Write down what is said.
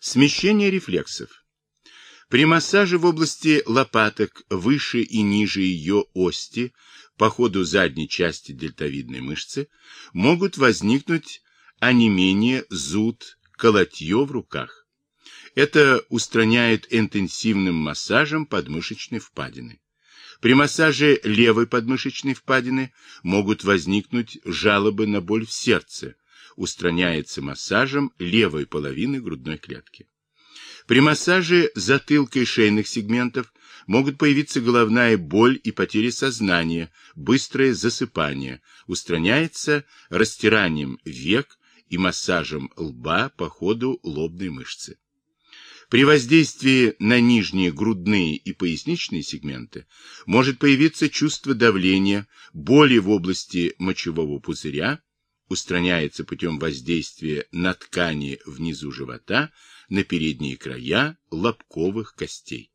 Смещение рефлексов. При массаже в области лопаток выше и ниже ее ости по ходу задней части дельтовидной мышцы могут возникнуть онемение, зуд, колотье в руках. Это устраняют интенсивным массажем подмышечной впадины. При массаже левой подмышечной впадины могут возникнуть жалобы на боль в сердце, устраняется массажем левой половины грудной клетки. При массаже затылка и шейных сегментов могут появиться головная боль и потеря сознания, быстрое засыпание, устраняется растиранием век и массажем лба по ходу лобной мышцы. При воздействии на нижние грудные и поясничные сегменты может появиться чувство давления, боли в области мочевого пузыря, устраняется путем воздействия на ткани внизу живота, на передние края лобковых костей.